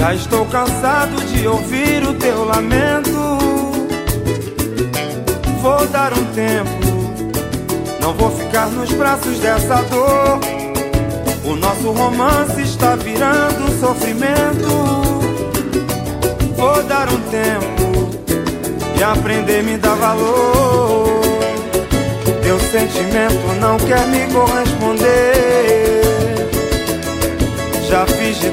Já estou cansado de ouvir o teu lamento. Vou dar um tempo, não vou ficar nos braços dessa dor. O nosso romance está virando sofrimento. Vou dar um tempo e aprender me dar valor. Teu sentimento não quer me corresponder.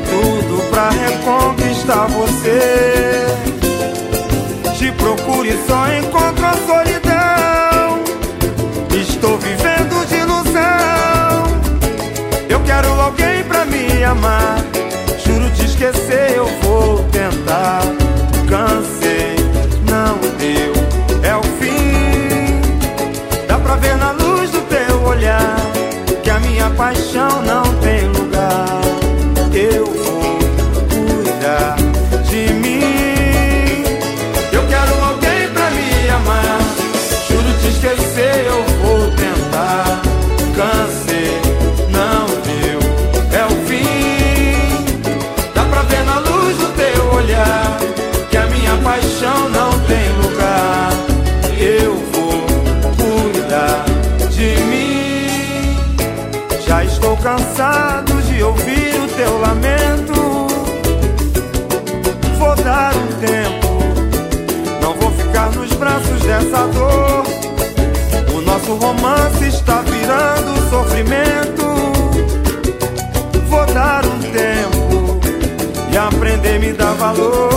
Tudo pra reconquistar você. Paixão não tem lugar. Eu vou cuidar de mim. Já estou cansado de ouvir o teu lamento. Vou dar um tempo, não vou ficar nos braços dessa dor. O nosso romance está virando sofrimento. Vou dar um tempo e aprender a me dar valor.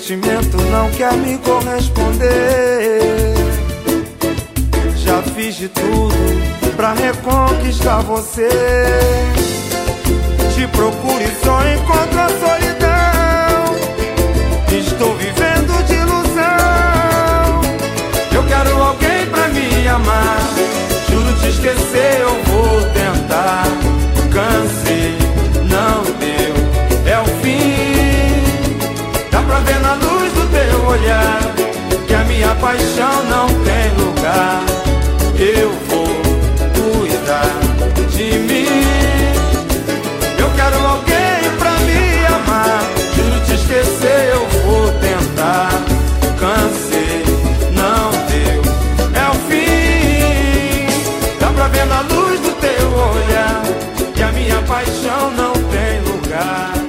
Sentimento não quer me corresponder. Já fiz de tudo pra reconquistar você. Te procuro e só encontro a solidão. Estou vivendo de ilusão. Eu quero alguém pra me amar. Juro te esquecer, paixão não tem lugar. Eu vou cuidar de mim. Eu quero alguém pra me amar. Juro te esquecer, eu vou tentar. Cansei, não deu, é o fim. Dá pra ver na luz do teu olhar que a minha paixão não tem lugar.